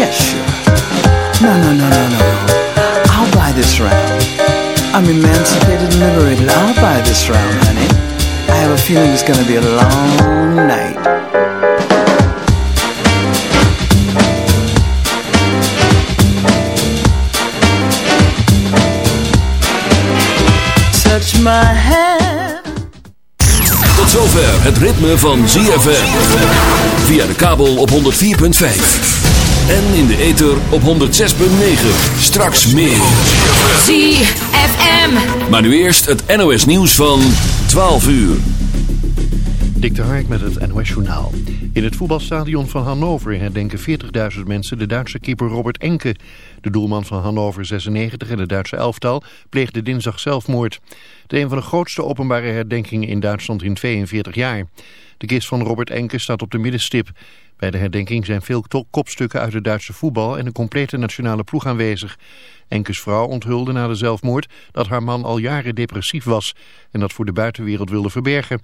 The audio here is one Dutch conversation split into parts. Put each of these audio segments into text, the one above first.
Yeah, sure. No, no, no, no, no. I'll buy this round. I'm emancipated and liberated. I'll buy this round, honey. I have a feeling it's gonna be a long night. Touch my hand. Tot zover het ritme van ZFM. Via de kabel op 104.5. En in de ether op 106.9. Straks meer. ZFM. Maar nu eerst het NOS nieuws van 12 uur. Dik de Hark met het NOS Journaal. In het voetbalstadion van Hannover herdenken 40.000 mensen de Duitse keeper Robert Enke. De doelman van Hannover 96 en de Duitse elftal pleegde dinsdag zelfmoord. Het is een van de grootste openbare herdenkingen in Duitsland in 42 jaar. De kist van Robert Enke staat op de middenstip. Bij de herdenking zijn veel kopstukken uit het Duitse voetbal en een complete nationale ploeg aanwezig. Enkes vrouw onthulde na de zelfmoord dat haar man al jaren depressief was en dat voor de buitenwereld wilde verbergen.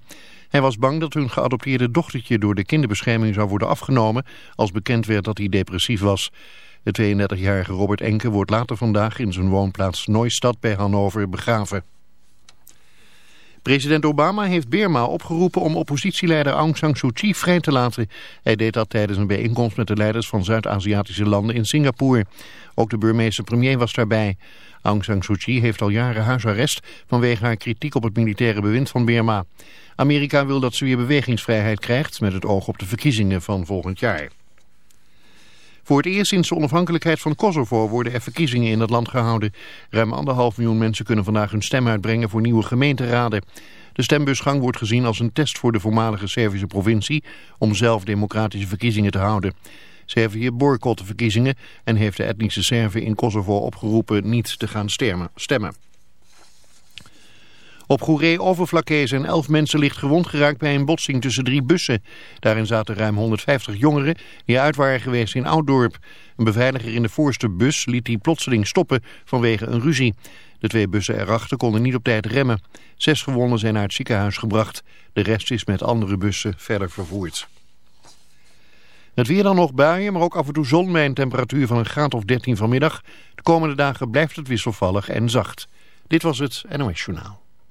Hij was bang dat hun geadopteerde dochtertje door de kinderbescherming zou worden afgenomen als bekend werd dat hij depressief was. De 32-jarige Robert Enke wordt later vandaag in zijn woonplaats Neustadt bij Hannover begraven. President Obama heeft Birma opgeroepen om oppositieleider Aung San Suu Kyi vrij te laten. Hij deed dat tijdens een bijeenkomst met de leiders van Zuid-Aziatische landen in Singapore. Ook de Burmeese premier was daarbij. Aung San Suu Kyi heeft al jaren huisarrest vanwege haar kritiek op het militaire bewind van Birma. Amerika wil dat ze weer bewegingsvrijheid krijgt met het oog op de verkiezingen van volgend jaar. Voor het eerst sinds de onafhankelijkheid van Kosovo worden er verkiezingen in het land gehouden. Ruim anderhalf miljoen mensen kunnen vandaag hun stem uitbrengen voor nieuwe gemeenteraden. De stembusgang wordt gezien als een test voor de voormalige Servische provincie om zelf democratische verkiezingen te houden. Servië boycott de verkiezingen en heeft de etnische Serven in Kosovo opgeroepen niet te gaan stemmen. Op Goeree Overflakkee zijn elf mensen licht gewond geraakt bij een botsing tussen drie bussen. Daarin zaten ruim 150 jongeren die uit waren geweest in Ouddorp. Een beveiliger in de voorste bus liet die plotseling stoppen vanwege een ruzie. De twee bussen erachter konden niet op tijd remmen. Zes gewonden zijn naar het ziekenhuis gebracht. De rest is met andere bussen verder vervoerd. Het weer dan nog buien, maar ook af en toe zon bij een temperatuur van een graad of 13 vanmiddag. De komende dagen blijft het wisselvallig en zacht. Dit was het NOS Journaal.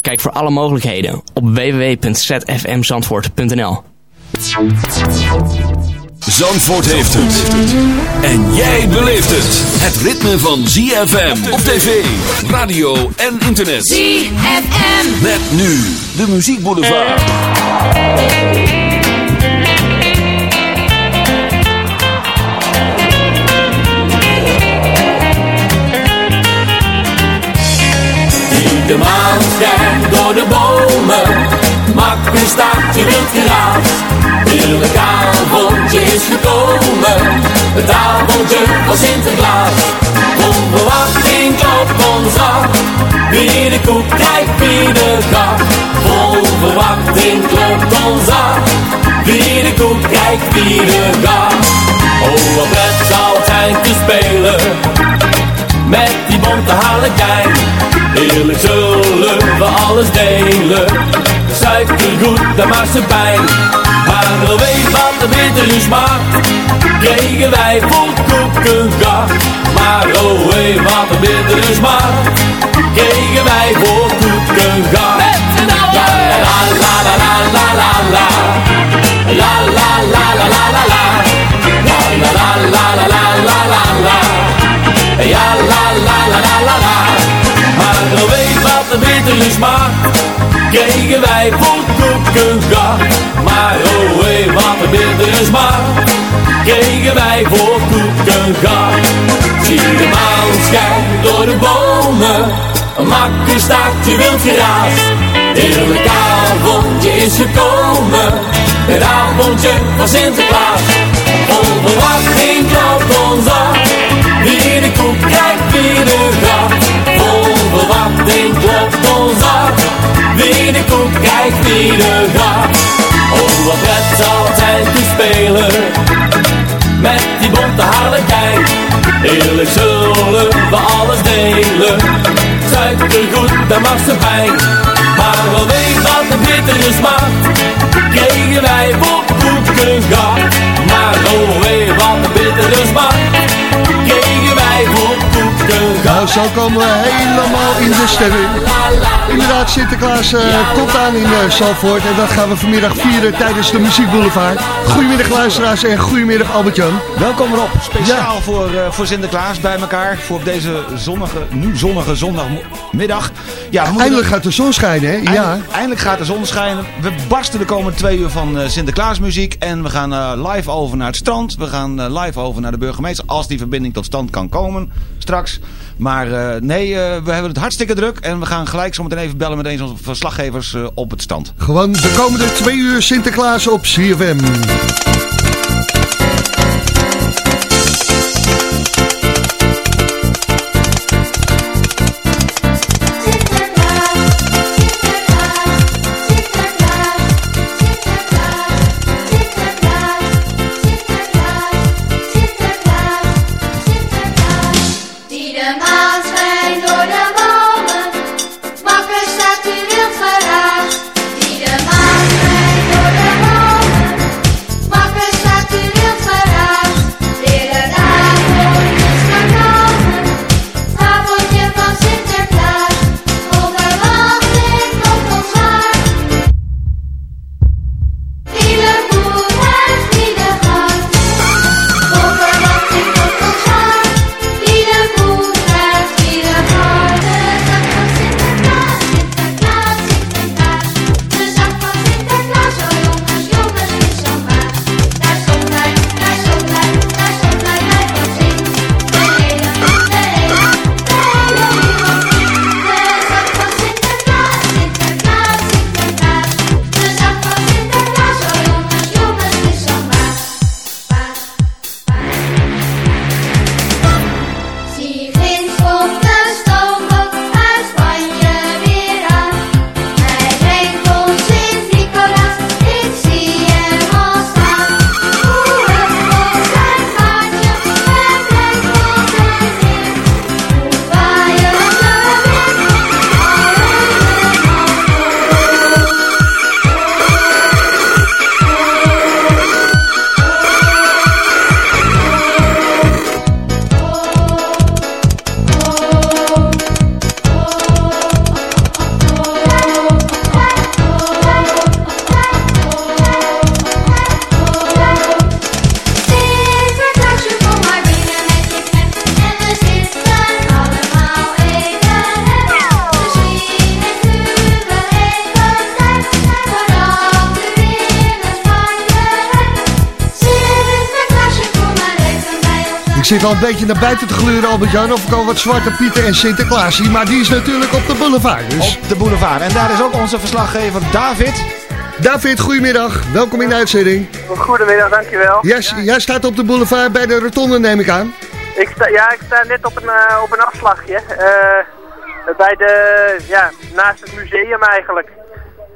Kijk voor alle mogelijkheden op www.zfmzandvoort.nl Zandvoort heeft het. En jij beleeft het. Het ritme van ZFM op tv, radio en internet. ZFM. Met nu de muziekboulevard. De maan schijnt door de bomen, maak een staartje wild geraas. Heerlijk avondje is gekomen, het avondje van Sinterklaas. Onverwachting klopt ons af, wie de koek krijgt, wie de gaf. Onverwachting klopt ons af, wie de koek krijgt, wie de gaf. Oh, wat net zal zijn te spelen, met die bonte harlekijn. Eerlijk zullen we alles delen. Suikergoed, dat maakt ze pijn. Maar we weet wat de bittere smaak. Kregen wij voor koekenka. Maar oh wee wat een bittere smaak. Kregen wij voor koekenka. La la la la la la la la. La la la la la la la. La la la la la la la la. La la la la la la. Elke wat de is smaak Kregen wij voor koekenga Maar oh hé, hey, wat een is maar. Kregen wij voor koekenga Zie de maan schijnt door de bomen Maak staat je wild geraas Heerlijk avondje is gekomen Het avondje van Sinterklaas. Vol ging klapt ons af Wie de koek krijgt, wie de gast verwachting op ons af. Wie de koek kijkt, wie de gaat. Oh, wat het altijd te spelen. Met die bonte harlekijn. Eerlijk zullen we alles delen. Suikergoed, dat mag ze pijn. Maar alleen wat de bittere smaak. Dus Kregen wij voor koeken gaan. Maar oh, wat de bittere smaak. Dus Nou, zo komen we helemaal in de stemming. Inderdaad, Sinterklaas uh, komt aan in uh, Zalvoort. En dat gaan we vanmiddag vieren tijdens de Muziekboulevard. Goedemiddag luisteraars en goedemiddag Albert-Jan. Welkom erop. Speciaal ja. voor, uh, voor Sinterklaas bij elkaar. Voor deze zonnige, nu zonnige zondagmiddag. Ja, eindelijk gaat de zon schijnen, hè? Eindelijk, ja. eindelijk gaat de zon schijnen. We barsten de komende twee uur van Sinterklaasmuziek. En we gaan live over naar het strand. We gaan live over naar de burgemeester. Als die verbinding tot stand kan komen straks. Maar uh, nee, uh, we hebben het hartstikke druk. En we gaan gelijk zo meteen even bellen met een onze verslaggevers uh, op het stand. Gewoon de komende twee uur Sinterklaas op CFM. Een beetje naar buiten te gluren, Albert-Jan. Of ik al wat Zwarte Pieter en Sinterklaas zie. Maar die is natuurlijk op de boulevard. Dus. Op de boulevard. En daar is ook onze verslaggever David. David, goedemiddag. Welkom in de uitzending. Goedemiddag, dankjewel. Jij, jij staat op de boulevard bij de rotonde, neem ik aan. Ik sta, ja, ik sta net op een, uh, op een afslagje. Uh, bij de, ja, naast het museum eigenlijk.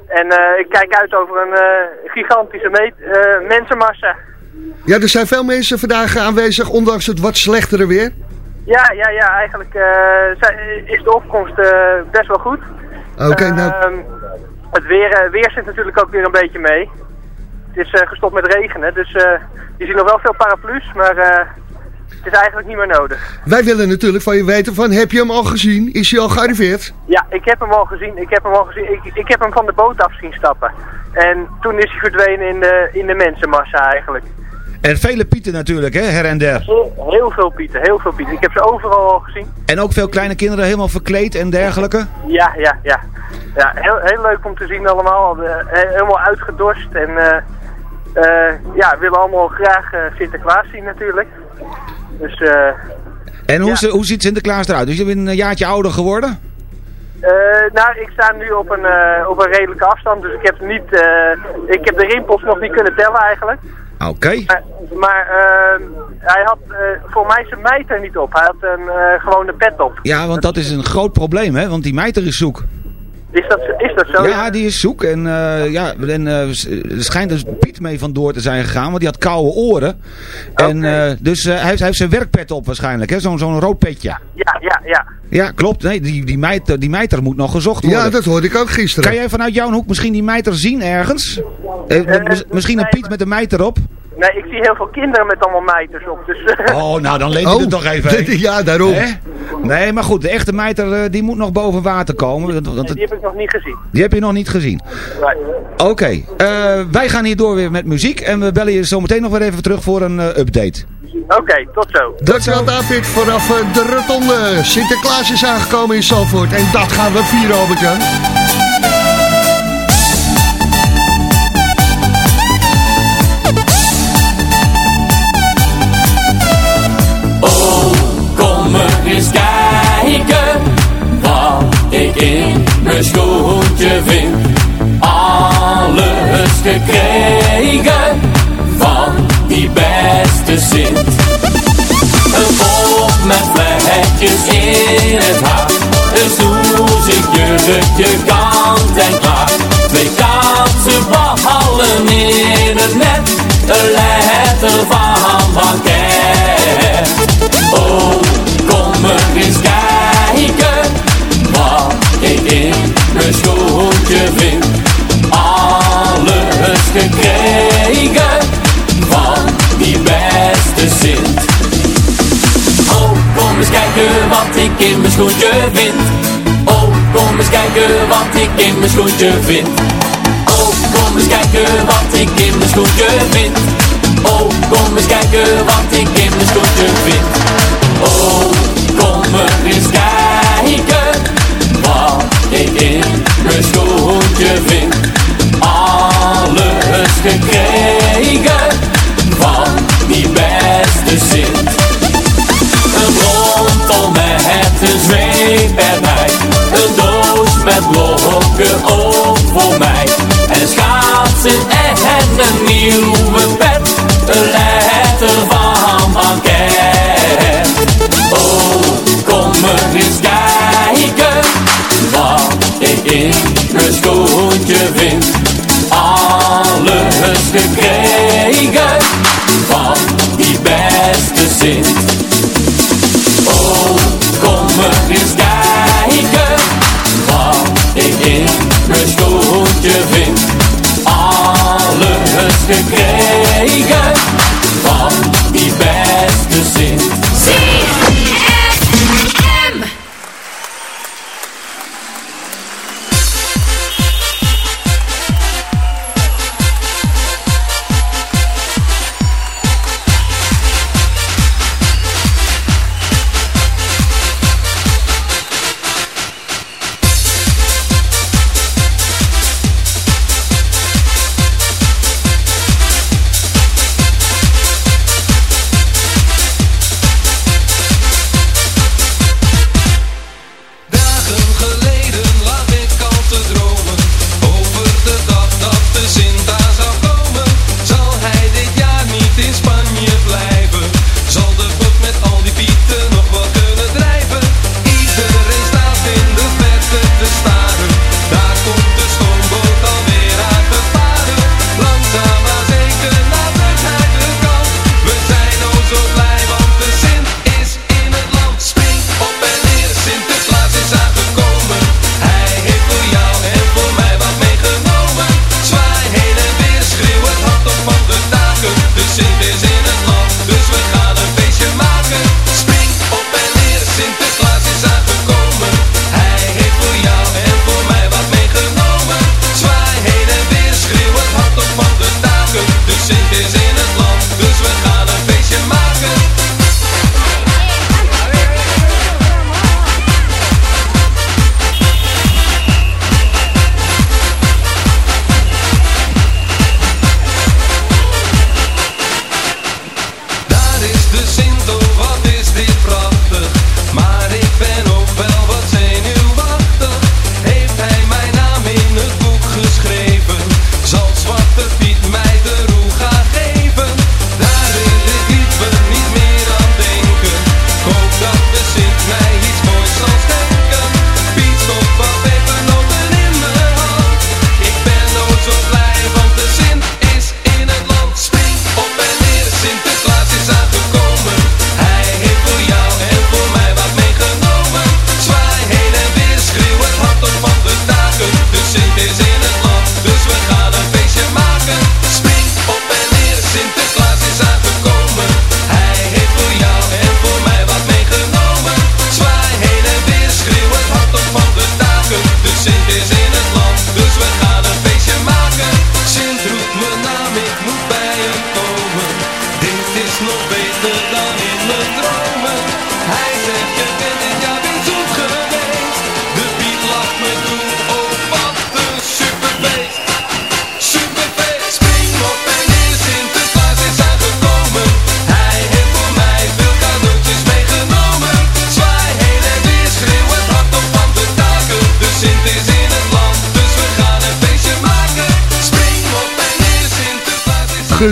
En uh, ik kijk uit over een gigantische mensenmassa. Ja, er zijn veel mensen vandaag aanwezig, ondanks het wat slechtere weer. Ja, ja, ja. Eigenlijk uh, is de opkomst uh, best wel goed. Oké, okay, nou... Uh, het weer, weer zit natuurlijk ook weer een beetje mee. Het is gestopt met regenen, dus je ziet nog wel veel paraplu's, maar het is eigenlijk niet meer nodig. Wij willen natuurlijk van je weten van, heb je hem al gezien? Is hij al gearriveerd? Ja, ik heb hem al gezien. Ik heb hem al gezien. Ik, ik heb hem van de boot af zien stappen. En toen is hij verdwenen in de, in de mensenmassa eigenlijk. En vele pieten natuurlijk, hè, her en der. Heel, veel pieten, heel veel pieten. Ik heb ze overal al gezien. En ook veel kleine kinderen helemaal verkleed en dergelijke? Ja, ja, ja. Ja, heel, heel leuk om te zien allemaal. helemaal uitgedorst en uh, uh, ja, willen allemaal graag uh, Sinterklaas zien natuurlijk. Dus, eh. en hoe, ja. hoe ziet Sinterklaas eruit? Dus je bent een jaartje ouder geworden? Uh, nou, ik sta nu op een, uh, op een redelijke afstand, dus ik heb, niet, uh, ik heb de rimpels nog niet kunnen tellen eigenlijk. Oké. Okay. Maar, maar hij had voor mij zijn mijter niet op. Hij had een gewone pet op. Ja, want dat is een groot probleem, hè? Want die mijter is zoek. Is dat, is dat zo? Ja, die is zoek. En, eh, ja, en eh, er schijnt dus Piet mee vandoor te zijn gegaan, want die had koude oren. En, eh, dus eh, hij, heeft, hij heeft zijn werkpet op waarschijnlijk, hè? Zo'n zo'n rood petje. Ja, ja, ja. Ja, klopt. Nee, die, die, mijter, die mijter moet nog gezocht worden. Ja, dat hoorde ik ook gisteren. Kan jij vanuit jouw hoek misschien die mijter zien ergens? Eh, mis- misschien een Piet met een mijter op? Nee, ik zie heel veel kinderen met allemaal mijters op. Dus, eh, Oh, nou dan leent Oh, het toch even. ja, daarom. Hè? Nee, maar goed, de echte mijter eh, die moet nog boven water komen. Want, want nee, het- die heb ik nog niet gezien. die heb je nog niet gezien. Nee. Oké, eh, wij gaan hier door weer met muziek. En we bellen je zo meteen nog weer even terug voor een eh, update. Oké, tot zo. Dankjewel David, vanaf eh, de rotonde. Sinterklaas is aangekomen in Zandvoort. En dat gaan we vieren, Albert-Jan. Eens kijken wat ik in mijn schoentje vind. Alles gekregen van die beste Sint. Een pop met vlekjes in het haar. Een snoezig jurkje kant en klaar. Twee kaatse ballen in het net. Een letter van banket. Oh, ik in mijn schoentje vind. Oh, kom eens kijken wat ik in mijn schoentje vind. Oh, kom eens kijken wat ik in mijn schoentje vind. Oh, kom eens kijken wat ik in mijn schoentje vind. Oh, kom eens kijken wat ik in mijn schoentje vind. Alles gekregen van die beste Sint. Een doos met blokken ook voor mij. En schaatsen en een nieuwe pet. Een letter van banket. Oh, kom eens kijken. Wat ik in mijn schoentje vind. Alles gekregen Alles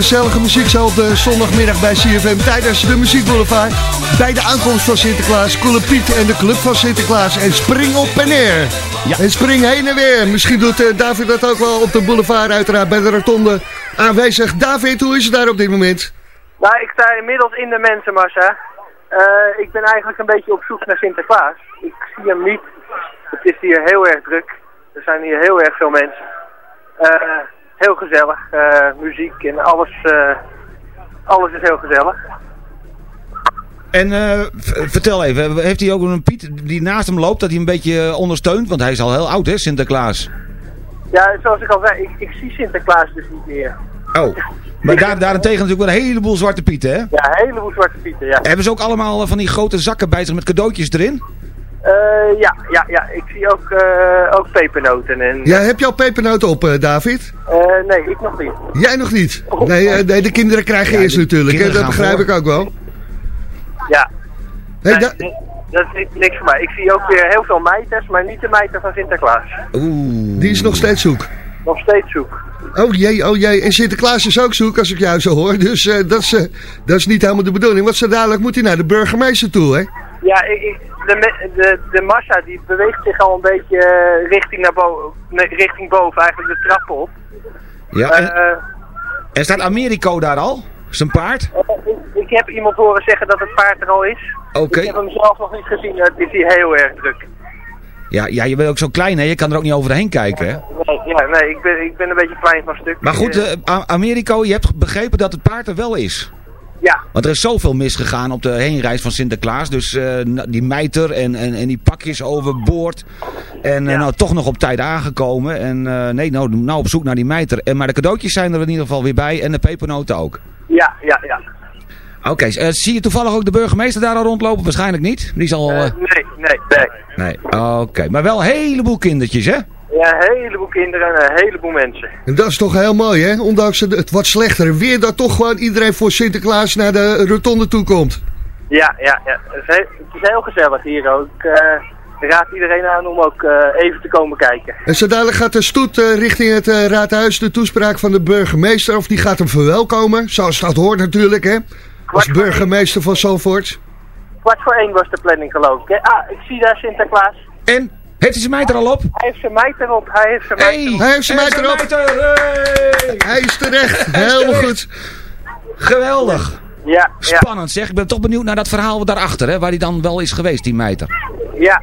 Gezellige muziek zo op de zondagmiddag bij CFM tijdens de Muziekboulevard. Bij de aankomst van Sinterklaas, Koele Piet en de club van Sinterklaas. En spring op en neer. Ja. En spring heen en weer. Misschien doet eh, David dat ook wel op de boulevard, uiteraard bij de rotonde aanwezig. David, hoe is het daar op dit moment? Nou, ik sta inmiddels in de mensenmassa. Eh, ik ben eigenlijk een beetje op zoek naar Sinterklaas. Ik zie hem niet. Het is hier heel erg druk. Er zijn hier heel erg veel mensen. Eh, heel gezellig. Eh, muziek en alles, eh, alles is heel gezellig. En eh, vertel even, heeft hij ook een Piet die naast hem loopt, dat hij een beetje ondersteunt? Want hij is al heel oud, hè, Sinterklaas? Ja, zoals ik al zei, ik, ik zie Sinterklaas dus niet meer. Oh. Maar daar, daarentegen natuurlijk wel een heleboel zwarte pieten, hè? Ja, een heleboel zwarte pieten, ja. Hebben ze ook allemaal van die grote zakken bij zich met cadeautjes erin? Eh, ja, ja, ja. Ik zie ook, eh, ook pepernoten. En, Ja, heb je al pepernoten op, eh, David? eh, nee, ik nog niet. Jij nog niet? Nee, eh, nee de kinderen krijgen Ja, eerst natuurlijk. Hè? Dat begrijp voor. ik ook wel. Ja. Hey, Nee, Da- nee, dat is ni- niks voor mij. Ik zie ook weer heel veel mijters, maar niet de mijter van Sinterklaas. Oeh. die is nog steeds zoek. Nog steeds zoek. Oh jee, oh jee. En Sinterklaas is ook zoek als ik jou zo hoor. Dus eh, dat, is, dat is niet helemaal de bedoeling. Want zo dadelijk moet hij naar de burgemeester toe, hè? Ja, ik, ik, de, de, de massa die beweegt zich al een beetje eh, richting, naar boven, richting boven, eigenlijk de trap op. Ja, en, Eh, en staat Americo daar al? Zijn paard? eh, ik, ik heb iemand horen zeggen dat het paard er al is. Oké. Ik heb hem zelf nog niet gezien, het is hier heel erg druk. Ja, ja, je bent ook zo klein, hè? Je kan er ook niet overheen kijken, hè? Nee, ja, nee ik, ben, ik ben een beetje klein van stuk. Maar goed, Eh, eh, Americo, je hebt begrepen dat het paard er wel is. Ja, Want er is zoveel misgegaan op de heenreis van Sinterklaas. Dus eh, die mijter en, en, en die pakjes overboord. En eh, Ja. nou toch nog op tijd aangekomen. En eh, nee, nou, nou op zoek naar die mijter. En, maar de cadeautjes zijn er in ieder geval weer bij. En de pepernoten ook. ja, ja, ja. Oké, zie je toevallig ook de burgemeester daar al rondlopen? Waarschijnlijk niet. Die is al... Nee, nee, nee. nee, oké. Maar wel een heleboel kindertjes, hè? Ja, een heleboel kinderen en een heleboel mensen. En dat is toch heel mooi, hè? Ondanks het wat slechtere weer, dat toch gewoon iedereen voor Sinterklaas naar de rotonde toe komt. Ja, ja, ja. Het is heel, het is heel gezellig hier ook. Ik eh, raad iedereen aan om ook eh, even te komen kijken. En zo dadelijk gaat de stoet eh, richting het raadhuis, de toespraak van de burgemeester, of die gaat hem verwelkomen. Zoals dat hoort natuurlijk, hè? Als burgemeester van Zalvoort. kwart voor één was de planning geloof ik. Ah, ik zie daar Sinterklaas. En, heeft hij zijn mijter al op? Hij heeft zijn mijter op. Hij heeft zijn mijter op. Hij heeft zijn mijter op. Hey! Hij is terecht. Hij is Helemaal terecht. goed. Geweldig. Ja, ja, Spannend zeg. Ik ben toch benieuwd naar dat verhaal daarachter, hè, waar hij dan wel is geweest, die mijter. ja,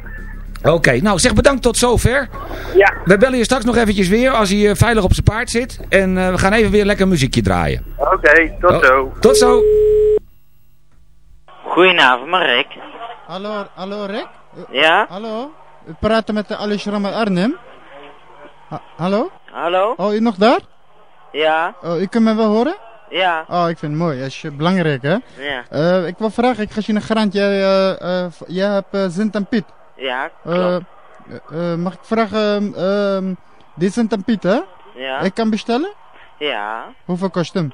Oké, nou zeg bedankt tot zover. ja. We bellen je straks nog eventjes weer als hij eh, veilig op zijn paard zit. En eh, we gaan even weer lekker muziekje draaien. Oké, tot Oh, zo. Tot zo. Goedenavond, Marek. Hallo, hallo Rick? Ja? Hallo? We praten met de uit Arnhem. Ha- hallo? Hallo? Oh, u nog daar? Ja? Oh, u kunt me wel horen? Ja? Oh, ik vind het mooi. Dat is eh, belangrijk, hè? Ja? Eh, ik wil vragen, ik ga zien een grant. Jij, eh, jij hebt Sint en Piet. Ja, klopt. mag ik vragen, ehm die Sint en Piet, hè? Ja? Ik kan bestellen? Ja? Hoeveel kost hem?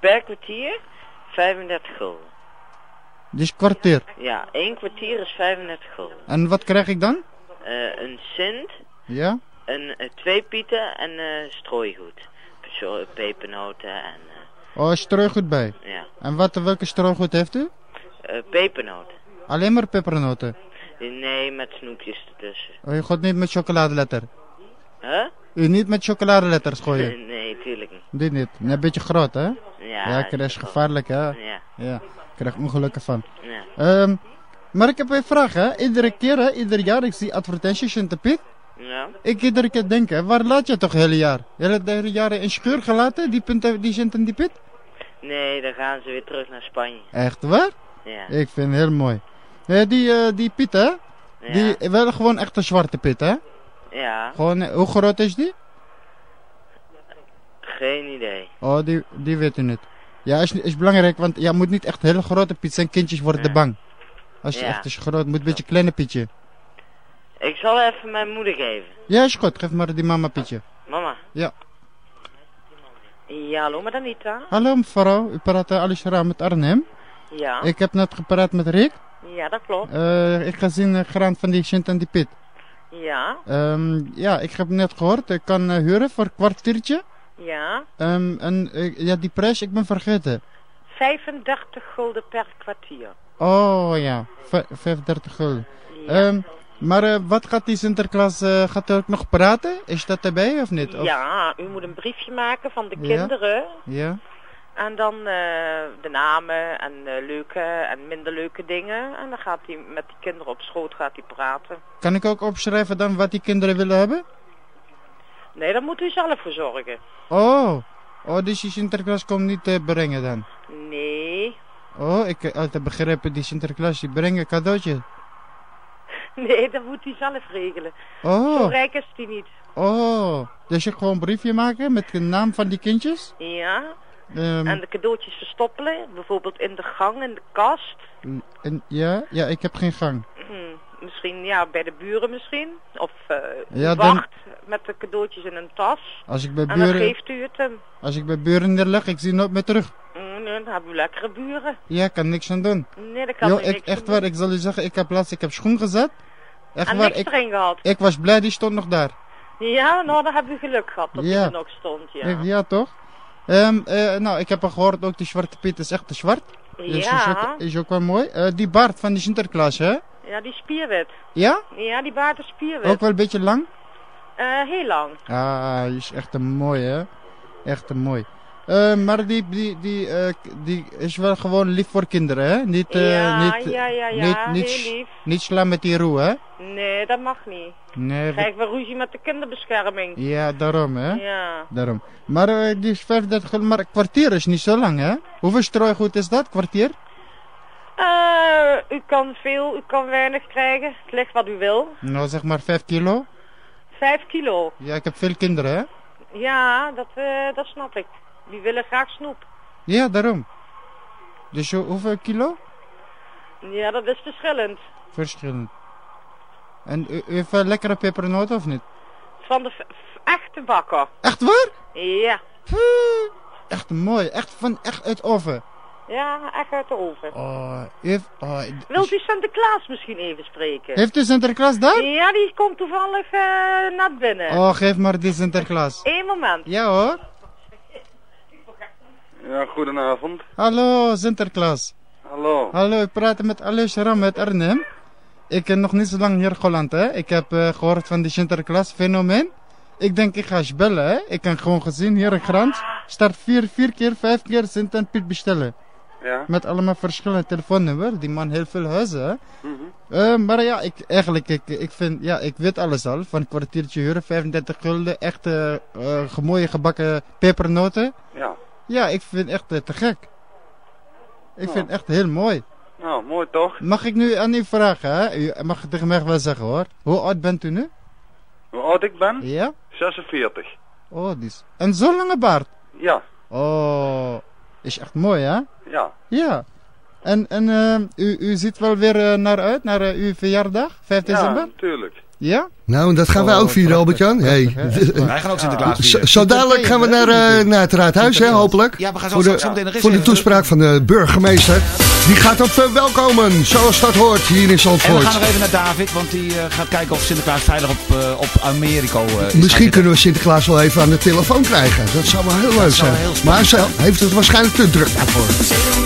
Per kwartier 35 gulden. Is kwartier. Ja, één kwartier is 35 gulden. En wat krijg ik dan? Eh, een cent, Ja? een, eh, twee pieten en eh strooigoed. Pepernoten en Oh, strooigoed bij. ja, En wat, welke strooigoed heeft u? pepernoten. Alleen maar pepernoten. Nee, met snoepjes ertussen. Oh, je gooit niet met chocoladeletter. Huh? U niet met chocoladeletters gooien. Nee, tuurlijk niet. Dit niet. Een beetje groot, hè? Ja, Ja, is gevaarlijk, hè? Ja, Ja, krijg ongelukken van. ja. Ehm, maar ik heb een vraag, hè? Iedere keer, hè? Ieder jaar, ik zie advertenties in de pit. Ja? Ik iedere keer denk, hè, waar laat je toch het hele jaar? Je hebt de hele jaren in scheur gelaten, die punten, die zit in die pit? Nee, dan gaan ze weer terug naar Spanje. Echt waar? Ja. Ik vind het heel mooi. Eh, die, eh, die pit, hè? Ja. Die, wel gewoon echt een zwarte pit, hè? Ja, Gewoon, eh, hoe groot is die? geen idee. Oh, die, die weet u niet. Ja, is, is belangrijk, want je moet niet echt hele grote piet zijn. Kindjes worden Ja. bang. Als je Ja. echt is groot, moet een beetje kleine pietje. Ik zal even mijn moeder geven. Ja, is goed. Geef maar die mama pietje. Mama. Ja. Ja, hallo, met Anita. Hallo mevrouw, u praat uh, Alice Raam met Arnhem. Ja. Ik heb net gepraat met Rick. Ja, dat klopt. Eh, ik ga zien uh, graan van die Sint en die Pit. Ja. Ehm, ja, ik heb net gehoord. Ik kan uh, huren voor een kwartiertje. Ja, Ehm, en ja, die prijs, ik ben vergeten. 35 gulden per kwartier. Oh ja, v- 35 gulden. Ja. Ehm, maar eh, wat gaat die Sinterklaas, eh, gaat hij ook nog praten? Is dat erbij of niet? Of- Ja, u moet een briefje maken van de Ja. kinderen. Ja? En dan eh, de namen en leuke en minder leuke dingen. En dan gaat hij met die kinderen op schoot gaat hij praten. Kan ik ook opschrijven dan wat die kinderen willen hebben? Nee, daar moet u zelf voor zorgen. Oh, oh dus die Sinterklaas komt niet eh, brengen dan? Nee, Oh, ik altijd begrepen, die Sinterklaas die brengen cadeautje. nee, dat moet hij zelf regelen. Zo Oh, rijk is hij niet. oh. Dus je gewoon een briefje maken met de naam van die kindjes? Ja, Ehm, en de cadeautjes verstoppelen. Bijvoorbeeld in de gang, in de kast. en, ja, ja, ik heb geen gang. Hm, misschien ja, bij de buren misschien. Of eh Ja, dan- wacht met de cadeautjes in een tas. Als ik bij En dan buren, geeft u het hem. als ik bij buren neerleg, ik zie nooit meer terug. Mm, nee, dan hebben we lekkere buren. Ja, kan niks aan doen. Nee, dat kan Yo, ik, niks echt waar, doen. ik zal u zeggen, ik heb laatst, ik heb schoen gezet. Echt En waar, niks ik, erin gehad. ik was blij, die stond nog daar. Ja, nou dan hebben we geluk gehad dat Ja. hij er nog stond, ja. Ja, ja toch? Ehm, eh, nou, ik heb al gehoord, ook die Zwarte Piet is echt te zwart. Dus is, Ja, ook, is ook wel mooi. Eh, die baard van die Sinterklaas, hè? Ja, die spierwit. Ja? Ja, die baard is spierwit. Ook wel een beetje lang? Eh, heel lang. Ah, die is echt een mooi, hè? Echt een mooi. Eh, maar die, die, die, k- die is wel gewoon lief voor kinderen, hè? Niet, ja, niet, ja, ja, ja, niet, niet, heel lief. niet slaan met die roe, hè? Nee, dat mag niet. Nee, Krijgen we ruzie met de kinderbescherming. ja, daarom, hè? Ja. Daarom. Maar die is 35 gulden, maar kwartier is niet zo lang, hè? Hoeveel strooigoed is dat, kwartier? Eh, u kan veel, u kan weinig krijgen. Het ligt wat u wil. Nou, zeg maar 5 kilo. Vijf kilo. Ja, ik heb veel kinderen, hè? Ja, dat, eh, dat snap ik. Die willen graag snoep. Ja, daarom. Dus hoe- hoeveel kilo? Ja, dat is verschillend. Verschillend. En u, u heeft wel lekkere pepernoten of niet? Van de echte bakker. Echt waar? Ja. Pff, Echt mooi. Echt van echt uit oven. Ja, echt uit de oven. Oh, heeft, oh, Wilt u Sinterklaas misschien even spreken? heeft u Sinterklaas daar? Ja, die komt toevallig eh naar binnen. Oh, geef maar die Sinterklaas. Eén moment. Ja hoor. Ja, goedenavond. Hallo Sinterklaas. Hallo. Hallo, ik praat met Alois Ram uit Arnhem. Ik ben nog niet zo lang hier in Holland, hè. Ik heb eh, gehoord van die Sinterklaas fenomeen. Ik denk, ik ga eens bellen, hè. Ik heb gewoon gezien, hier in Grans, staat vier, vier keer, vijf keer Sint en Piet bestellen. Ja. Met allemaal verschillende telefoonnummers. Die man heel veel huizen. Mhm. Eh, maar ja, ik, eigenlijk, ik, ik vind, ja, ik weet alles al. Van een kwartiertje huren, 35 gulden, echt eh eh, mooie gebakken pepernoten. Ja. Ja, ik vind echt eh, te gek. Ik vind het echt heel mooi. Nou, mooi toch? Mag ik nu aan u vragen, hè? U mag tegen mij wel zeggen, hoor. Hoe oud bent u nu? Hoe oud ik ben? Ja? 46. Oh, die is... En zo'n lange baard? Ja. Oh, is echt mooi, hè? Ja. Ja. En, en eh, u, u ziet wel weer eh, naar uit, naar eh, uw verjaardag, 5 Ja, december? natuurlijk. Ja? Nou, dat gaan wij Oh, ook vieren, Albert-Jan. Hey. Wij gaan ook Sinterklaas Zo, vieren. zo dadelijk gaan we naar, eh, naar het raadhuis, hè, hopelijk. Ja, we gaan zo, voor de, zo meteen nog eens voor de toespraak van de burgemeester. Die gaat op verwelkomen, zoals dat hoort hier in En we Zandvoort. gaan nog even naar David, want die eh, gaat kijken of Sinterklaas veilig op, eh, op Americo eh, is. Misschien kunnen we Sinterklaas wel even aan de telefoon krijgen. Dat zou wel heel leuk zijn. heel maar ze heeft het waarschijnlijk te druk daarvoor.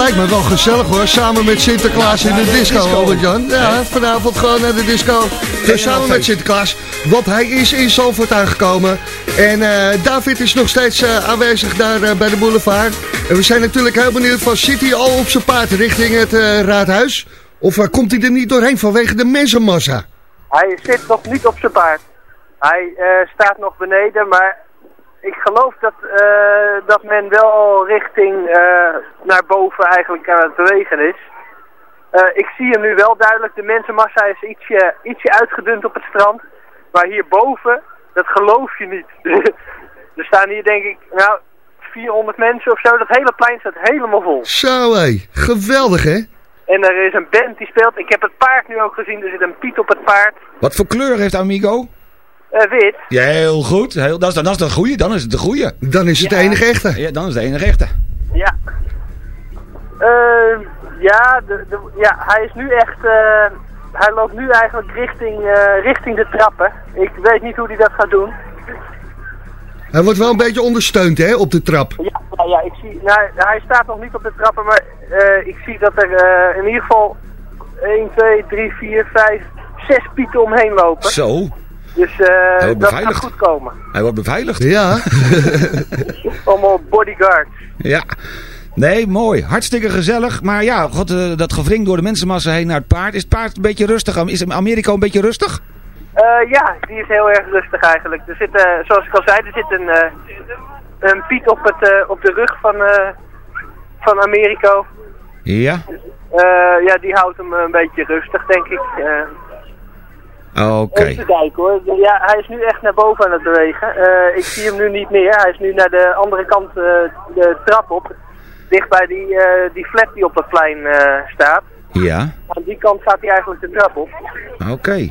Lijkt me wel gezellig hoor, samen met Sinterklaas in de disco, Albert-Jan. Ja, vanavond gewoon naar de disco. Dus samen met Sinterklaas, want hij is in Zalvoort aangekomen. En eh, David is nog steeds eh, aanwezig daar eh, bij de boulevard. En we zijn natuurlijk heel benieuwd van, zit hij al op zijn paard richting het eh, raadhuis? Of komt hij er niet doorheen vanwege de mensenmassa? Hij zit nog niet op zijn paard. Hij eh, staat nog beneden, maar ik geloof dat, eh, dat men wel al richting eh, naar boven eigenlijk aan het bewegen is. Eh, ik zie hem nu wel duidelijk. De mensenmassa is ietsje, ietsje uitgedund op het strand. Maar hierboven, dat geloof je niet. er staan hier denk ik, nou, 400 mensen of zo. Dat hele plein staat helemaal vol. Zo hé, geweldig hè? En er is een band die speelt. Ik heb het paard nu ook gezien. Er zit een Piet op het paard. Wat voor kleur heeft Amigo? Eh, wit. Ja, heel goed. Heel, dat, is, dat is de goeie. Dan is het de goeie. Dan is het de enige echte. Ja, dan is het de enige echte. Ja. Eh, ja, de, de, ja, hij is nu echt... eh, hij loopt nu eigenlijk richting, eh, richting de trappen. Ik weet niet hoe hij dat gaat doen. Hij wordt wel een beetje ondersteund hè, op de trap. Ja, ja, ja ik zie... Nou, hij staat nog niet op de trappen, maar eh, ik zie dat er eh, in ieder geval 1, 2, 3, 4, 5, 6 pieten omheen lopen. Zo. Dus eh, Hij wordt dat gaat beveiligd. goed komen. Hij wordt beveiligd. Ja. Allemaal bodyguards. Ja. Nee, mooi. Hartstikke gezellig. Maar ja, god, eh, dat gewring door de mensenmassa heen naar het paard. Is het paard een beetje rustig? Is Amerika een beetje rustig? Eh, ja, die is heel erg rustig eigenlijk. Er zit, eh, zoals ik al zei, er zit een, eh, een Piet op, het, eh, op de rug van, eh, van Americo. Ja. Eh, ja, die houdt hem een beetje rustig, denk ik. Eh, Oké. Even kijken hoor. Ja, hij is nu echt naar boven aan het bewegen. Eh, ik zie hem nu niet meer. Hij is nu naar de andere kant eh, de trap op. Dicht bij die, eh, die flat die op het plein staat. Ja. Aan die kant gaat hij eigenlijk de trap op. Oké.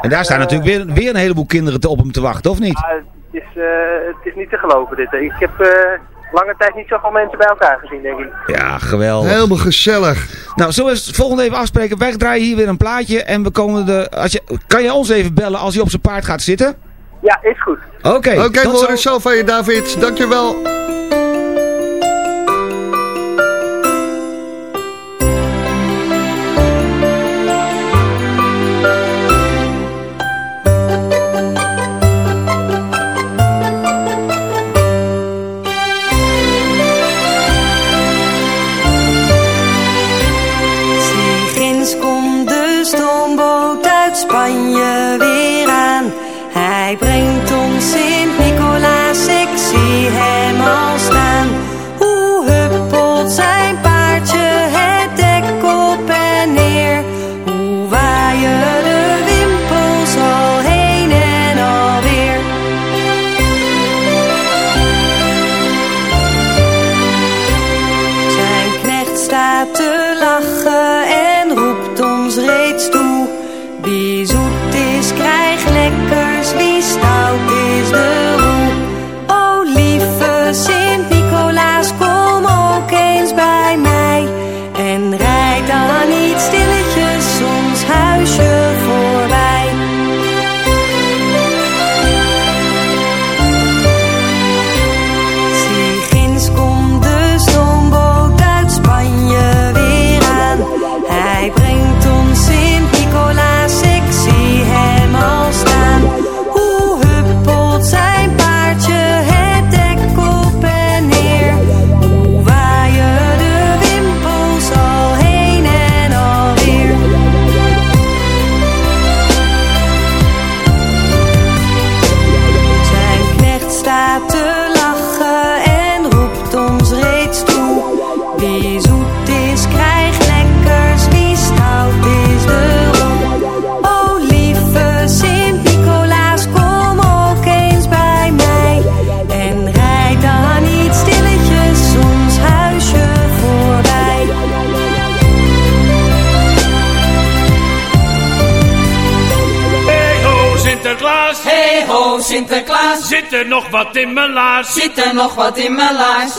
En daar staan natuurlijk weer, weer een heleboel kinderen te- op hem te wachten, of niet? Het is, het is niet te geloven dit. Ik heb eh, lange tijd niet zoveel mensen bij elkaar gezien, denk ik. Ja, geweldig. Helemaal gezellig. Nou, zullen we het volgende even afspreken? Wij draaien hier weer een plaatje en we komen de... Als je, kan je ons even bellen als hij op zijn paard gaat zitten? Ja, is goed. Oké. Oké, tot we zo. horen zo van je David. Dankjewel. Zit er nog wat in mijn laars? Zit er nog wat in mijn laars?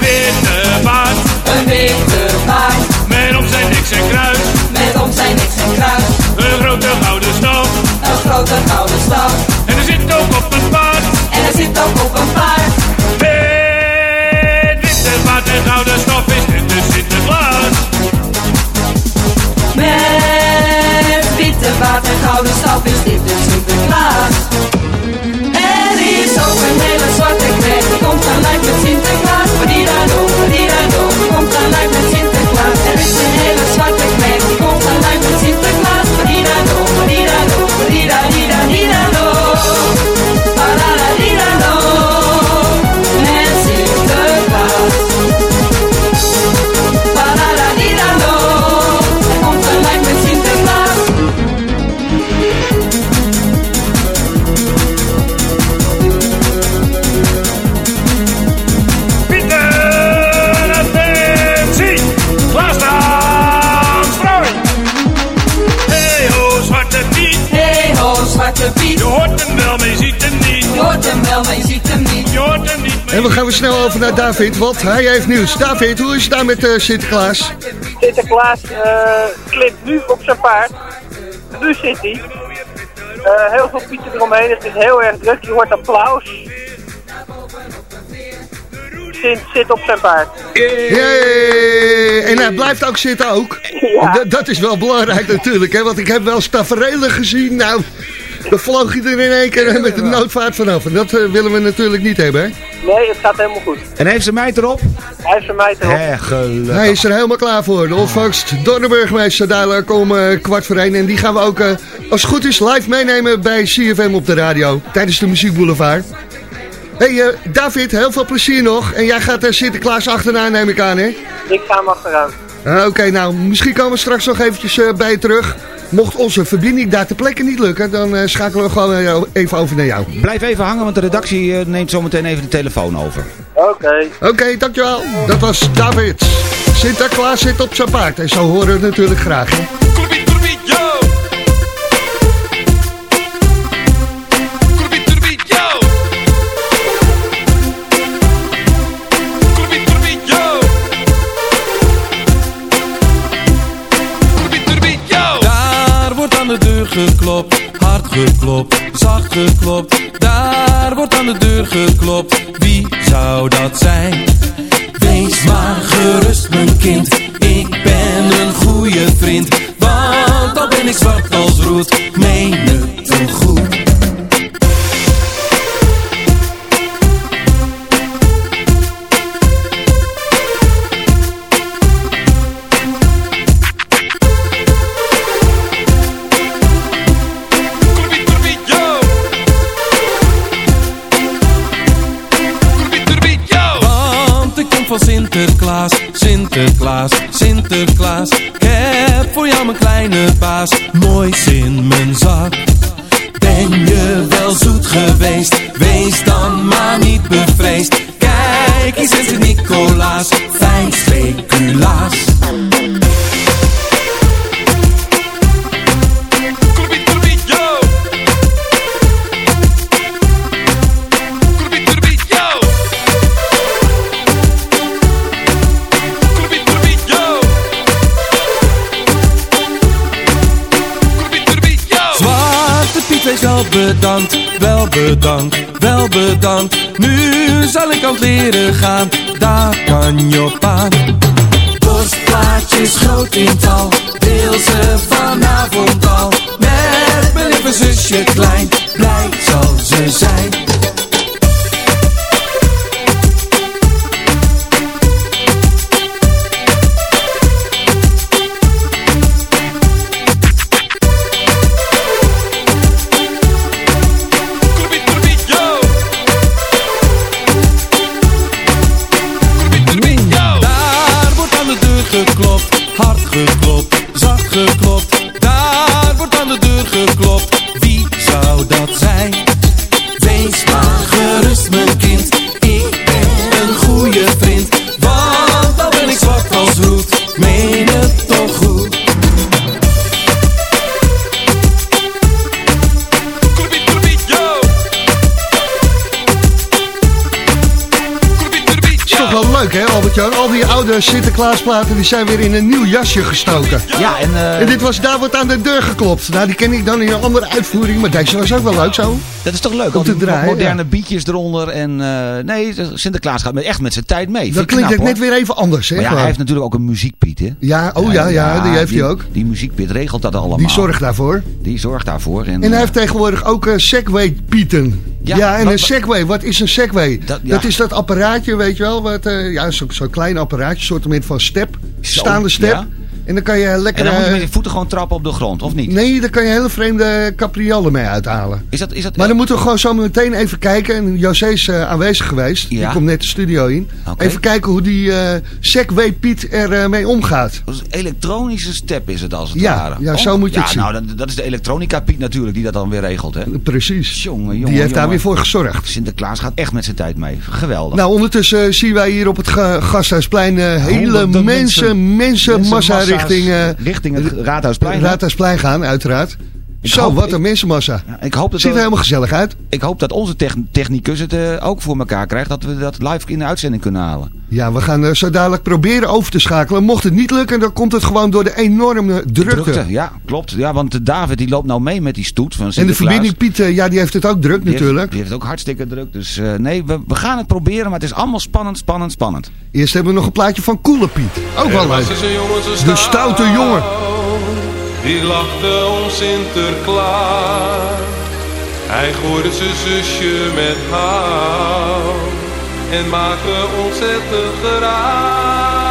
Van we gaan weer snel over naar David, want hij heeft nieuws. David, hoe is het daar met eh, Sinterklaas? Sinterklaas eh, klimt nu op zijn paard. Nu zit hij. Eh, heel veel pieten eromheen. Het is heel erg druk. Je hoort applaus. Sint zit op zijn paard. Yay! En hij blijft ook zitten ook. Ja. Dat is wel belangrijk natuurlijk, hè? want ik heb wel staferelen gezien. Nou, dan vloog hij er in één keer met de noodvaart vanaf. En dat eh, willen we natuurlijk niet hebben, hè? Nee, het gaat helemaal goed. En heeft ze mij erop? Hij heeft zijn meid erop. Hé, gelukkig. Hij is er helemaal klaar voor. De ontvangst door de burgemeester dadelijk om eh, kwart voor één. En die gaan we ook, eh, als het goed is, live meenemen bij CFM op de radio. Tijdens de Muziekboulevard. hey, eh, David, heel veel plezier nog. En jij gaat uh, Sinterklaas achterna, neem ik aan, hè? Ik ga hem achteraan. Ah, Oké, nou, misschien komen we straks nog eventjes eh, bij je terug. Mocht onze verbinding daar ter plekke niet lukken, dan eh, schakelen we gewoon eh, even over naar jou. Blijf even hangen, want de redactie eh, neemt zometeen even de telefoon over. Oké. Oké, dankjewel. Dat was David. Sinterklaas zit op zijn paard. En zo horen we het natuurlijk graag. kurbiet, yo! Geklopt, hard geklopt, zacht geklopt. Daar wordt aan de deur geklopt, wie zou dat zijn? Wees maar gerust mijn kind, ik ben een goede vriend. Want al ben ik zwart als roet, meen het goed. Sinterklaas, Sinterklaas, Sinterklaas. Ik heb voor jou mijn kleine baas, moois in mijn zak. Ben je wel zoet geweest? Wees dan maar niet bevreesd. Kijk, hier zit Sint-Nicolaas, fijn speculaas. Wel bedankt, wel bedankt, wel bedankt. Nu zal ik het leren gaan, daar kan je op aan. Borstplaatjes groot in tal, deel ze vanavond al. Met mijn lieve zusje klein, blij zal ze zijn. Al die oude Sinterklaasplaten die zijn weer in een nieuw jasje gestoken. Ja, en... eh, En dit was daar wordt aan de deur geklopt. Nou, die ken ik dan in een andere uitvoering. Maar deze was ook wel leuk zo. Dat is toch leuk? Om te draaien, moderne ja. eronder. En eh, nee, Sinterklaas gaat met, echt met zijn tijd mee. Ik klinkt knap, het net weer even anders. Hè, Maar ja, hij heeft natuurlijk ook een muziekpiet, hè? Ja, oh ja, ja, die heeft hij ook. Die muziekpiet regelt dat allemaal. Die zorgt daarvoor. Die zorgt daarvoor. En, En hij eh, heeft tegenwoordig ook een Segway Pieten. Ja, Ja, en wat- een Segway. Wat is een Segway? Dat, ja. is dat apparaatje, weet je wel. Wat, eh, ja, zo'n zo'n klein apparaatje, soort van step. Zo, Staande step. ja. En dan kan je lekker... en dan moet je eh, met je voeten gewoon trappen op de grond, of niet? Nee, daar kan je hele vreemde capriolen mee uithalen. Is dat, is dat, Maar dan moeten we gewoon zo meteen even kijken. En José is eh, aanwezig geweest. Die komt net de studio in. Even kijken hoe die eh Segway Piet er eh, mee omgaat. Dat is een elektronische step is het als het Ja, ware. ja, zo moet je ja, het zien. Nou, dat, dat is de elektronica Piet natuurlijk die dat dan weer regelt, hè? Precies. Jongen, jongen, die heeft daar weer voor gezorgd. Sinterklaas gaat echt met zijn tijd mee. Geweldig. Nou, ondertussen zien wij hier op het ga- Gasthuisplein hele mensen, mensen, massa richting, eh, richting het Raadhuisplein. Raadhuisplein gaan, uiteraard. Ik Zo, hoop- wat een ik- mensenmassa. Ik hoop dat Ziet er helemaal gezellig uit. Ik hoop dat onze techn- technicus het eh, ook voor elkaar krijgt. Dat we dat live in de uitzending kunnen halen. Ja, we gaan eh, zo dadelijk proberen over te schakelen. Mocht het niet lukken, dan komt het gewoon door de enorme drukte. ja, klopt. Ja, want de David die loopt nou mee met die stoet van En de verbinding Piet, eh, ja, die heeft het ook druk Die heeft- natuurlijk. die heeft het ook hartstikke druk. Dus eh, nee, we, we gaan het proberen. Maar het is allemaal spannend, spannend, spannend. Eerst hebben we nog een plaatje van Koele Piet. Ook wel leuk. De stout, stoute jongen. Die lachte om Sinterklaas. Hij gooide zijn zusje met hout. En maakte ontzettend geraas.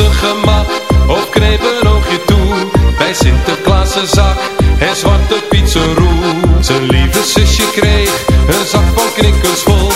Zijn gemak, of kneep een oogje toe Bij Sinterklaas zijn zak. En zwarte Piet zijn roe Zijn lieve zusje kreeg een zak van knikkers vol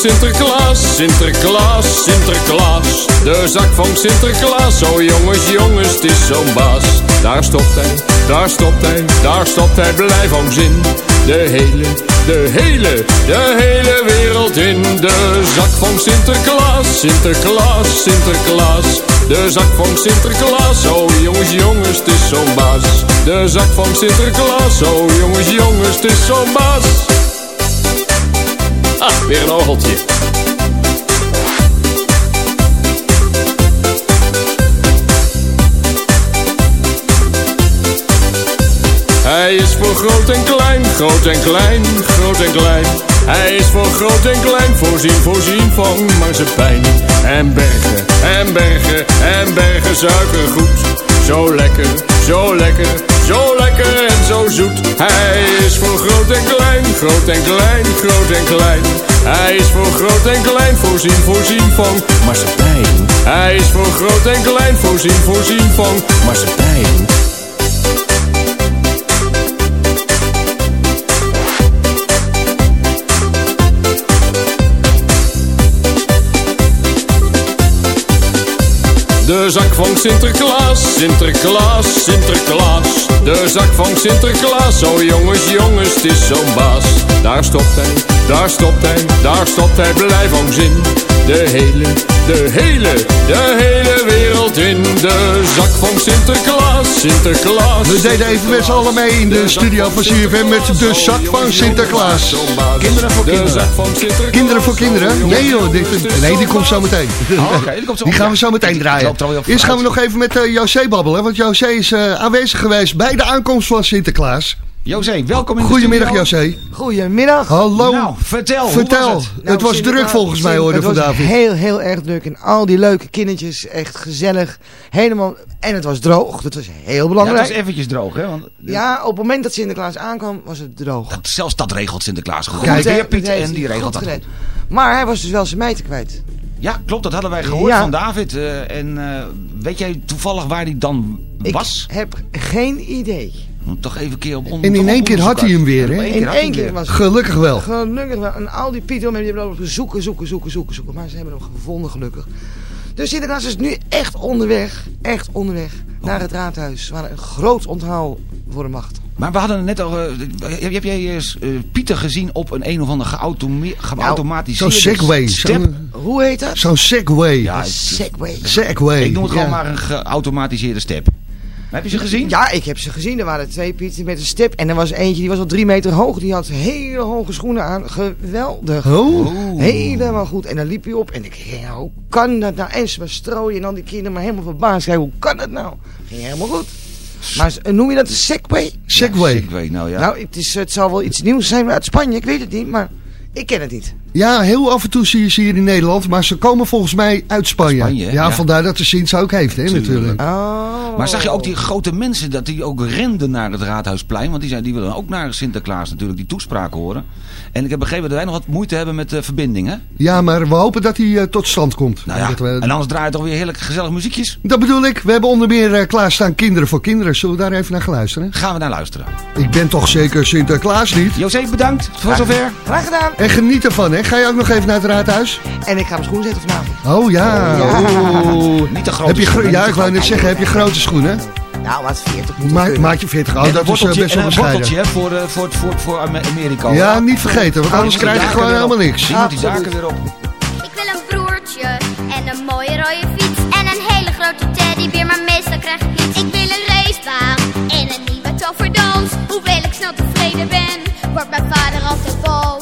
Sinterklaas, Sinterklaas, Sinterklaas. De zak van Sinterklaas, oh jongens, jongens, het is zo'n baas. Daar stopt hij, daar stopt hij, daar stopt hij, blijf ons in. De hele, de hele, de hele wereld in. De zak van Sinterklaas, Sinterklaas, Sinterklaas. De zak van Sinterklaas, oh jongens, jongens, het is zo'n baas. De zak van Sinterklaas, oh jongens, jongens, het is zo'n baas. Weer een orgeltje. Hij is voor groot en klein, groot en klein, groot en klein. Hij is voor groot en klein, voorzien, voorzien van marsepein. En bergen, en bergen, en bergen suikergoed. Zo lekker, zo lekker, zo lekker en zo zoet. Hij is voor groot en klein, groot en klein, groot en klein. Hij is voor groot en klein, voorzien, voorzien van marsepein. Hij is voor groot en klein, voorzien, voorzien van marsepein. De zak van Sinterklaas, Sinterklaas, Sinterklaas. De zak van Sinterklaas, oh jongens, jongens, het is zo'n baas. Daar stopt hij, daar stopt hij, daar stopt hij, blijf ons in. De hele, de hele, de hele wereld in. De zak van Sinterklaas, Sinterklaas. We deden even met z'n allen mee in de studio van CFM met de zak van Sinterklaas. Kinderen voor De kinderen. Kinderen voor kinderen? Nee joh, dit, nee, die komt zo meteen. Oh, die komt zo- Die gaan we zo meteen draaien. er Eerst gaan we nog even met eh José babbelen, want José is eh, aanwezig geweest bij de aankomst van Sinterklaas. José, welkom in de Goedemiddag. José. Goedemiddag. Hallo. Nou, vertel, hoe Vertel. was het? Nou, het was Sinterklaas- druk volgens mij hoorde het van was David. heel, heel erg druk. En al die leuke kindertjes, echt gezellig. Helemaal. En het was droog. Dat was heel Ja, het belangrijk. was eventjes droog, hè? Want Ja, op het moment dat Sinterklaas aankwam, was het droog. dat, zelfs dat regelt Sinterklaas goed. Kijk, hè, Piet, en die regelt goed dat. Maar hij was dus wel zijn mijten kwijt. Ja, klopt, dat hadden wij gehoord Ja. van David. eh, en eh, weet jij toevallig waar hij dan Ik was? heb geen idee. Toch even een keer op on- En in één keer had hij hem weer, hè? In één keer was het Gelukkig wel. Gelukkig wel. En al die Piet die hebben lopen zoeken, zoeken, zoeken, zoeken, zoeken. Maar ze hebben hem gevonden, gelukkig. Dus Sinterklaas is nu echt onderweg, echt onderweg naar het raadhuis. Waar een groot onthaal voor de macht. Maar we hadden het net al... eh, heb, heb jij eens eh, Pieter gezien op een een of andere geautomatiseerde Zo'n Segway. Hoe heet dat? zo'n Segway. Ja, Segway. Segway. ik noem het gewoon ja. maar een geautomatiseerde step. Heb je ze gezien? Ja, ik heb ze gezien. Er waren twee Pieten met een stip. En er was eentje, die was al drie meter hoog. Die had hele hoge schoenen aan. Geweldig. Oh. Helemaal goed. En dan liep hij op. En ik ging, ja, hoe kan dat nou? En ze maar strooien. En dan die kinderen maar helemaal verbaasd. Kijk, hoe kan dat nou? Ging helemaal goed. Maar noem je dat een Segway? Segway. Segway, nou ja. Nou, het, is, het zal wel iets nieuws zijn uit Spanje. Ik weet het niet, maar ik ken het niet. Ja, heel af en toe zie je ze hier in Nederland, maar ze komen volgens mij uit Spanje. Ja, Ja. vandaar dat de Sint ze ook heeft, hè, natuurlijk. Oh. Maar zag je ook die grote mensen dat die ook renden naar het Raadhuisplein? Want die, zijn, die willen ook naar Sinterklaas natuurlijk die toespraak horen. En ik heb begrepen dat wij nog wat moeite hebben met de verbindingen. Ja, maar we hopen dat hij eh, tot stand komt. Nou ja, we- en anders draait het toch weer heerlijk gezellig muziekjes. dat bedoel ik. We hebben onder meer eh, klaarstaan Kinderen voor Kinderen. Zullen we daar even naar gaan luisteren? Gaan we naar luisteren. Ik ben toch zeker Sinterklaas niet? José, bedankt voor zover. Graag gedaan. En geniet ervan, hè? Ga je ook nog even naar het raadhuis? En ik ga mijn schoenen zetten vanavond. Oh ja. Niet te groot. Heb je gro- ja, ik wou net zeggen, heb je grote schoenen? Nou, wat 40 moet Ma kunnen. maak je 40. Oh, dat is eh, best wel een bescheiden. worteltje hè, voor, eh, voor, voor, voor Ame- Amerika. Ja, niet vergeten, want anders Die moet krijg je gewoon helemaal niks. Die moet die daken weer op. Ik wil een broertje en een mooie rode fiets en een hele grote teddybeer, maar meestal krijg ik niets. Ik wil een racebaan en een nieuwe toverdoos. Hoewel ik snel tevreden ben, wordt mijn vader altijd boos.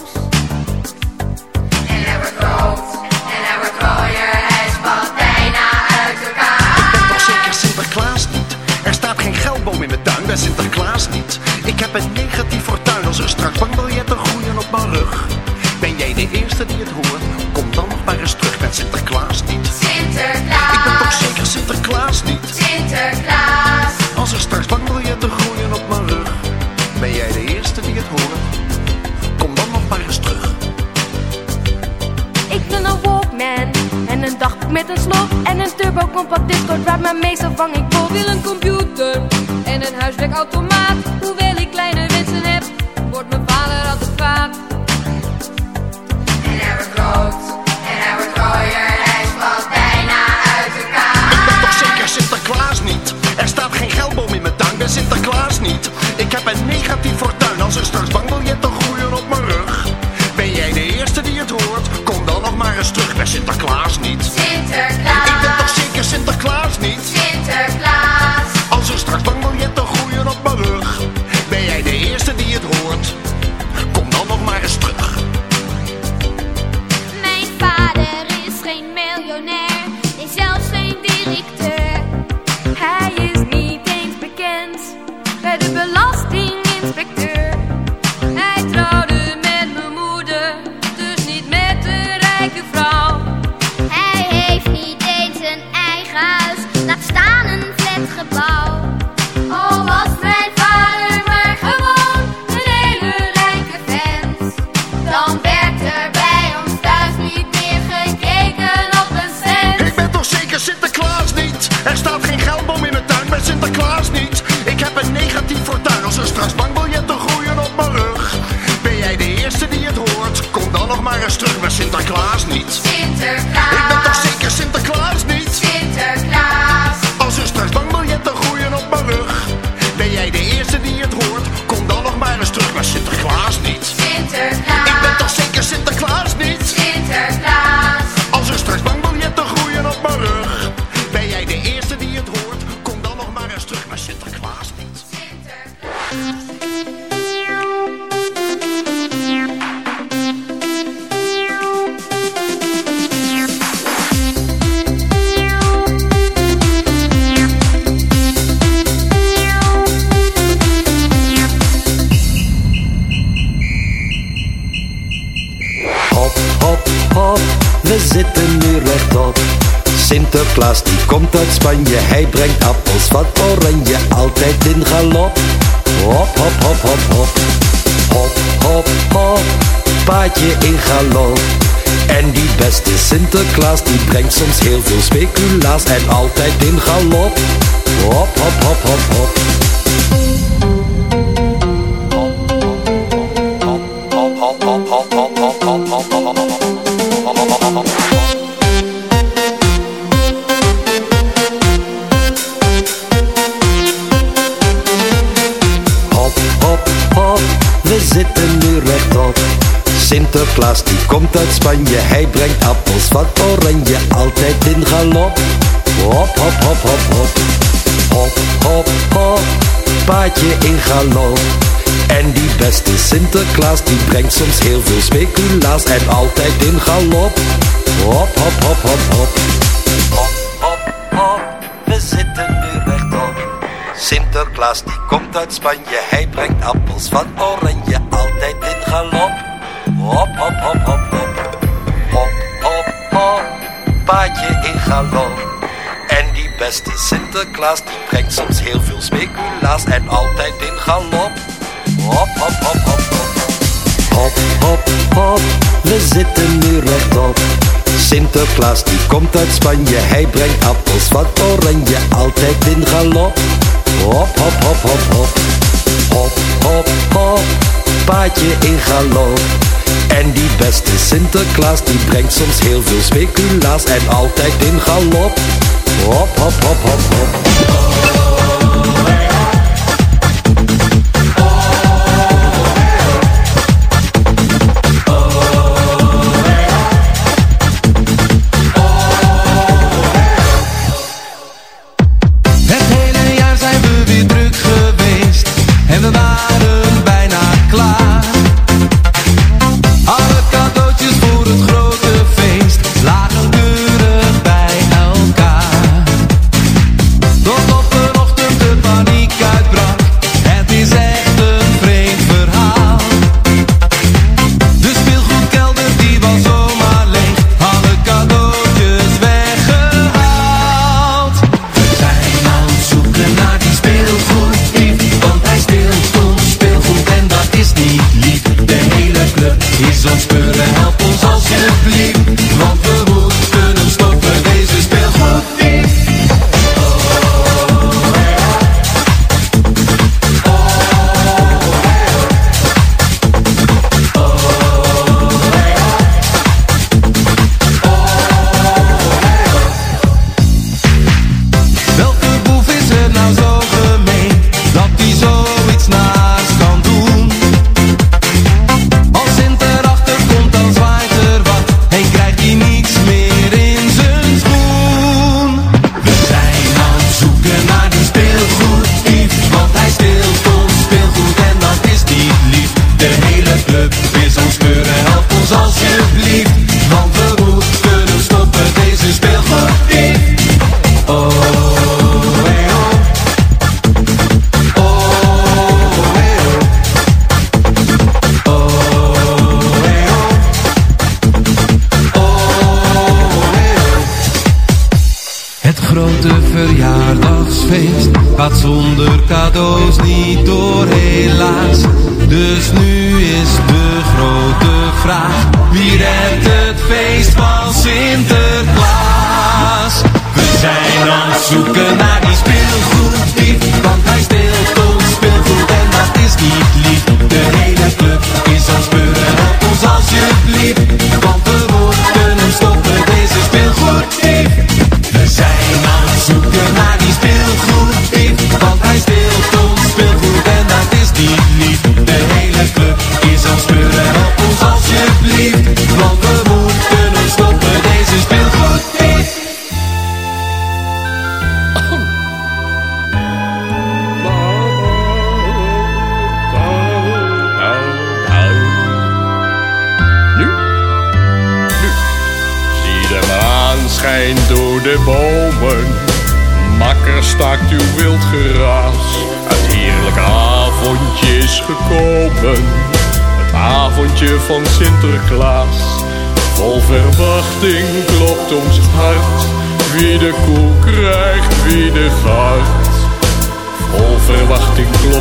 Geldboom in de tuin bij Sinterklaas niet. Ik heb een negatief fortuin als er straks bankbiljetten groeien op mijn rug. Ben jij de eerste die het hoort? Kom dan nog maar eens terug met Sinterklaas niet. Sinterklaas. Ik ben toch zeker Sinterklaas niet? Sinterklaas. Als er straks bankbiljetten groeien op mijn rug. Ben jij de eerste die het hoort? Kom dan nog maar eens terug. Ik wil een Walkman en een dagboek met een slot en een turbo compact discord Waar maar meestal vang ik vol Wil een computer en een huiswerkautomaat. Hoewel ik kleine wensen heb, wordt mijn vader altijd kwaad. En hij wordt groot en hij wordt gooier Hij valt bijna uit de kaart. Ik ben toch zeker Sinterklaas niet. Er staat geen geldboom in mijn tuin, ben Sinterklaas niet. Ik heb een negatief fortuin als een straks bang eens terug bij Sinterklaas niet. Sinterklaas. Ik ben toch zeker Sinterklaas niet? Sinterklaas die komt uit Spanje, hij brengt appels van oranje, altijd in galop. Hop, hop, hop, hop, hop. Hop, hop, hop, paadje in galop. En die beste Sinterklaas, die brengt soms heel veel speculaas en altijd in galop. Hop, hop, hop, hop, hop. Hop, Sinterklaas die komt uit Spanje, hij brengt appels van oranje, altijd in galop. Hop, hop, hop, hop, hop. Hop, hop, hop, paadje in galop. En die beste Sinterklaas, die brengt soms heel veel speculaas en altijd in galop. Hop, hop, hop, hop, hop. Hop, hop, hop, we zitten nu rechtop. Sinterklaas die komt uit Spanje, hij brengt appels van oranje, En die beste Sinterklaas, die brengt soms heel veel speculaas en altijd in galop. Hop, hop, hop, hop, hop. Hop, hop, hop, we zitten nu rechtop. Sinterklaas die komt uit Spanje, hij brengt appels van oranje, altijd in galop. Hop, hop, hop, hop, hop. Hop, hop, hop, paadje in galop. En die beste Sinterklaas, die brengt soms heel veel speculaas en altijd in galop. Hop, hop, hop, hop, hop. pecados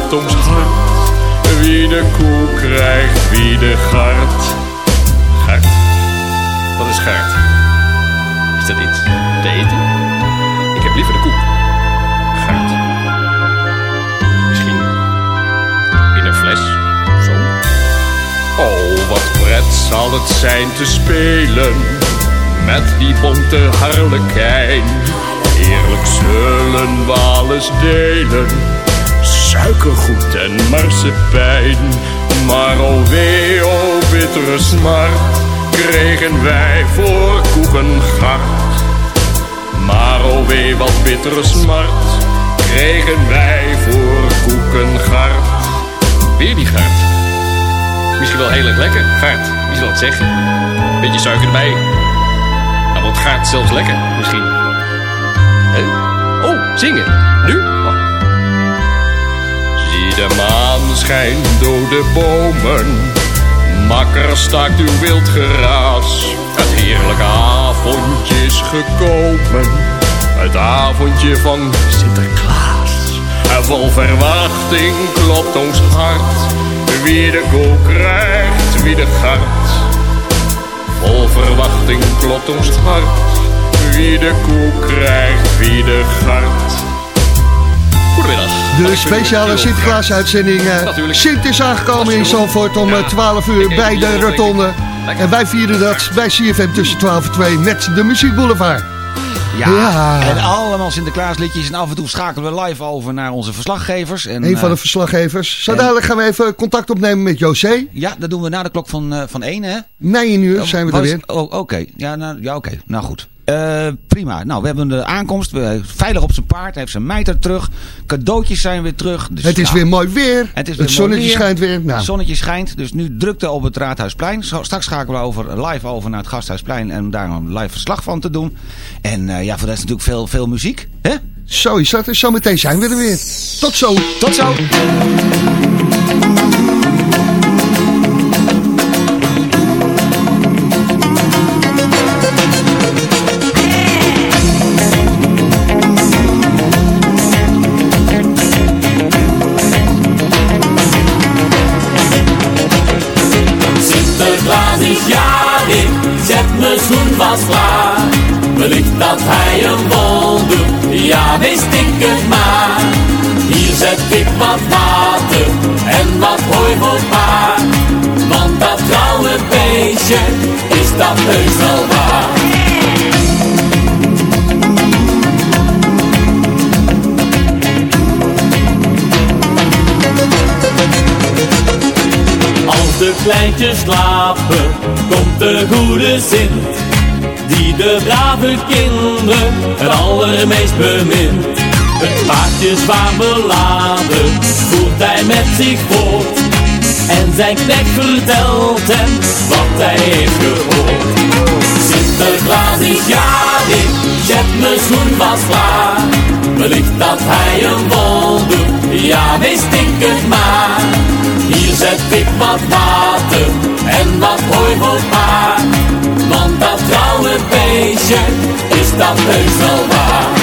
Wie de koe krijgt, wie de gart. Gert? Wat is gert? Is dat iets te eten? Ik heb liever de koe. Gert. Misschien in een fles? Zo. Oh, wat pret zal het zijn te spelen met die bonte harlekijn. Eerlijk zullen we alles delen, suikergoed en marsepein. Maar oh wee, bittere smart, kregen wij voor koekengart. Maar wee, wat bittere smart, kregen wij voor koekengart. Weer die gart. Misschien wel heel erg lekker, gart. Wie zal het zeggen? Beetje suiker erbij. Dan wordt gart zelfs lekker, misschien. Oh, zingen. Nu? De maan schijnt door de bomen. Makker staakt uw wild geraas. Het heerlijke avondje is gekomen. Het avondje van Sinterklaas. En vol verwachting klopt ons hart. Wie de koe krijgt, wie de gart. Vol verwachting klopt ons hart. Wie de koe krijgt, wie de gart. Goedemiddag. De speciale Sinterklaas-uitzending. eh, Sint is aangekomen in Zandvoort om eh, 12 uur bij de Rotonde. En wij vieren dat bij CFM tussen 12 en 2 met de Muziek Boulevard. Ja, Ja. en allemaal Sinterklaasliedjes. En af en toe schakelen we live over naar onze verslaggevers. En, Een van de eh, verslaggevers. Zo dadelijk gaan we even contact opnemen met José. Ja, dat doen we na de klok van, eh van 1, hè? 9 uur zijn we er weer. Oh, oké. Ja, nou, ja oké. Nou goed. Eh, prima. Nou, we hebben de aankomst. We, veilig op zijn paard. Hij heeft zijn mijter terug. Cadeautjes zijn weer terug. Dus, Het is ja, weer mooi weer. Het, is weer Het zonnetje weer. schijnt weer. Nou. Het zonnetje schijnt. Dus nu drukte op het Raadhuisplein. Straks schakelen we over, live over naar het Gasthuisplein. En om daar een live verslag van te doen. En eh, ja, voor de rest natuurlijk veel, veel muziek. Hè? Zo is dat. En zometeen zijn we er weer. Tot zo. Tot zo. Slapen, komt de goede Sint. Die de brave kinderen het allermeest bemint. Het paardje zwaar beladen, voert hij met zich voort. En zijn knecht vertelt hem wat hij heeft gehoord. Sinterklaas is jarig, zet mijn schoen vast klaar. Wellicht dat hij een wol doet, ja wist ik het maar. Zet ik wat water en wat hooi voor paard. Want dat trouwe beestje is dat heus waar.